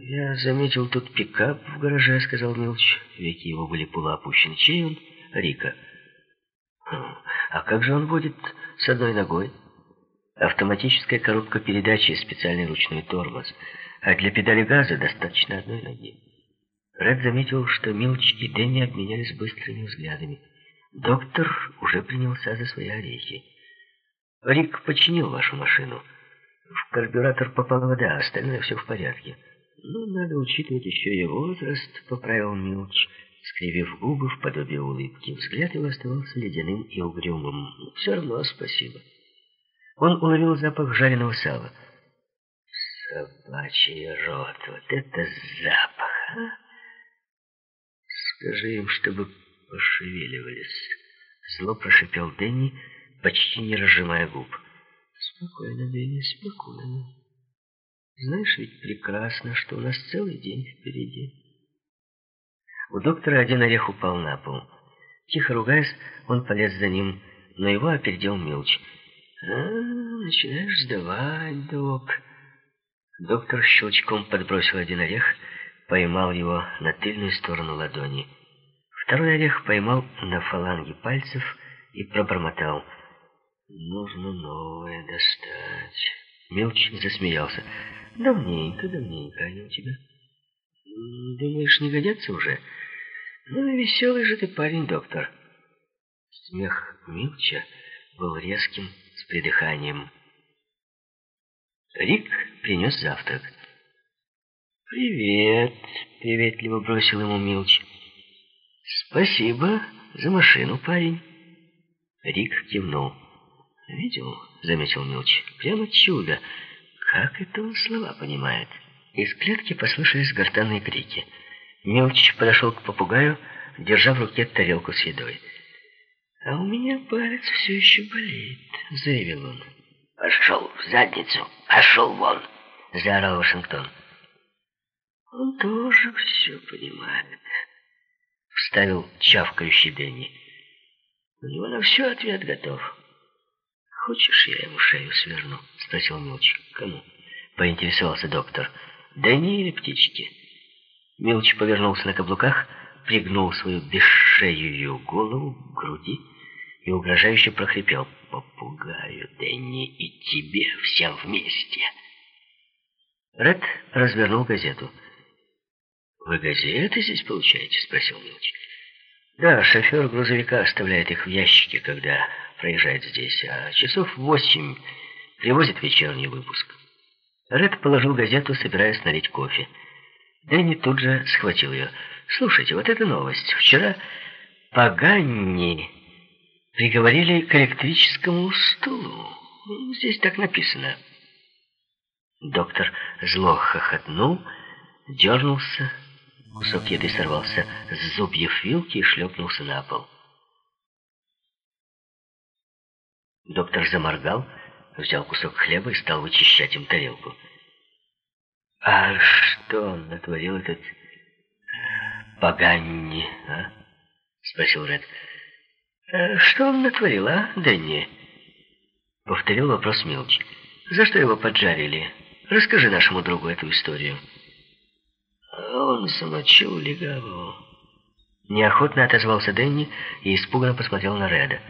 «Я заметил тут пикап в гараже», — сказал Милч. Веки его были полуопущены. «Чей он?» «Рика». «Хм, «А как же он водит с одной ногой?» «Автоматическая коробка передачи и специальный ручной тормоз. А для педали газа достаточно одной ноги». Ред заметил, что Милч и Дэнни обменялись быстрыми взглядами. Доктор уже принялся за свои орехи. «Рик починил вашу машину. В карбюратор попала вода, остальное все в порядке». «Ну, надо учитывать еще и возраст», — поправил Милч, скривив губы в подобие улыбки. Взгляд его оставался ледяным и угрюмым. «Все равно спасибо». Он уловил запах жареного сала. «Собачий рот, вот это запах, а!» «Скажи им, чтобы пошевеливались», — зло прошипел Дэнни, почти не разжимая губ. «Спокойно, Дэнни, спокойно». Знаешь ведь прекрасно, что у нас целый день впереди. У доктора один орех упал на пол. Тихо ругаясь, он полез за ним, но его опередил Милч. «А, начинаешь сдавать, док». Доктор щелчком подбросил один орех, поймал его на тыльную сторону ладони. Второй орех поймал на фаланге пальцев и пробормотал. «Нужно новое достать». Милч засмеялся. Давненько, давненько они у тебя. Думаешь, не годятся уже? Ну веселый же ты парень, доктор. Смех Милча был резким, с придыханием. Рик принес завтрак. «Привет!» — приветливо бросил ему Милч. «Спасибо за машину, парень». Рик кивнул. «Видел?» — заметил Милч. «Прямо чудо!» Как это он слова понимает? Из клетки послышались гортанные крики. Мелчич подошел к попугаю, держа в руке тарелку с едой. «А у меня палец все еще болит», — заявил он. «Пошел в задницу! Пошел вон!» — заорал Вашингтон. «Он тоже все понимает», — вставил чавкающий Дэнни. «У него на все ответ готов». «Хочешь, я ему шею сверну?» — спросил Милч. «Кому?» — поинтересовался доктор. «Да не или птички». Милч повернулся на каблуках, пригнул свою бесшеюю голову к груди и угрожающе прохрипел. «Попугаю, Дэнни, и тебе всем вместе!» Ред развернул газету. «Вы газеты здесь получаете?» — спросил Милч. «Да, шофер грузовика оставляет их в ящике, когда проезжает здесь, а часов восемь привозит вечерний выпуск. Ред положил газету, собираясь налить кофе. Дэнни тут же схватил ее. «Слушайте, вот эта новость. Вчера Паганни приговорили к электрическому стулу. Здесь так написано». Доктор зло хохотнул, дернулся, кусок еды сорвался с зубьев вилки и шлепнулся на пол. Доктор заморгал, взял кусок хлеба и стал вычищать им тарелку. «А что он натворил этот Паганни, а?» — спросил Ред. «А «Что он натворил, а, Дэнни?» Повторил вопрос Милч. «За что его поджарили? Расскажи нашему другу эту историю». «Он замочил легавого». Неохотно отозвался Дэнни и испуганно посмотрел на Реда.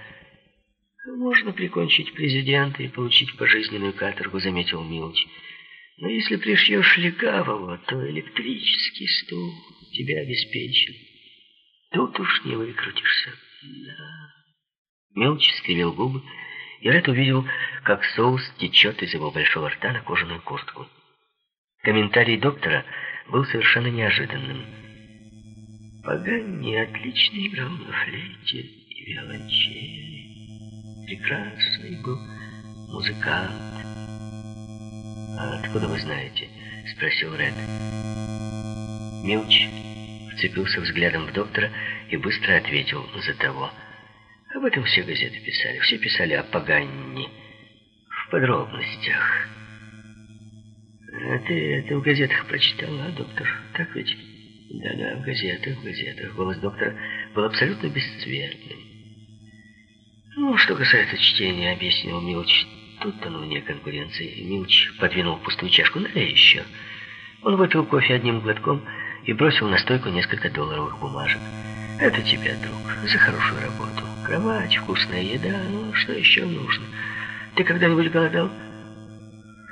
«Можно прикончить президента и получить пожизненную каторгу», — заметил Милч. «Но если пришьешь легавого, то электрический стул тебя обеспечен. Тут уж не выкрутишься». «Да». Милч скривил губы, и Ред увидел, как соус течет из его большого рта на кожаную куртку. Комментарий доктора был совершенно неожиданным. Паганни отлично играл на флейте и виолончели прекрасный был музыкант. «А откуда вы знаете?» — спросил Ред. Милч вцепился взглядом в доктора и быстро ответил за того. Об этом все газеты писали. Все писали о Паганни в подробностях. А ты это в газетах прочитала, а, доктор? Так ведь? Да-да, в газетах, в газетах. Голос доктора был абсолютно бесцветным. Ну, что касается чтения, объяснил Милч, тут-то вне конкуренции. Милч подвинул пустую чашку, налей еще. Он выпил кофе одним глотком и бросил на стойку несколько долларовых бумажек. «Это тебе, друг, за хорошую работу. Кровать, вкусная еда, ну что еще нужно? Ты когда-нибудь голодал?»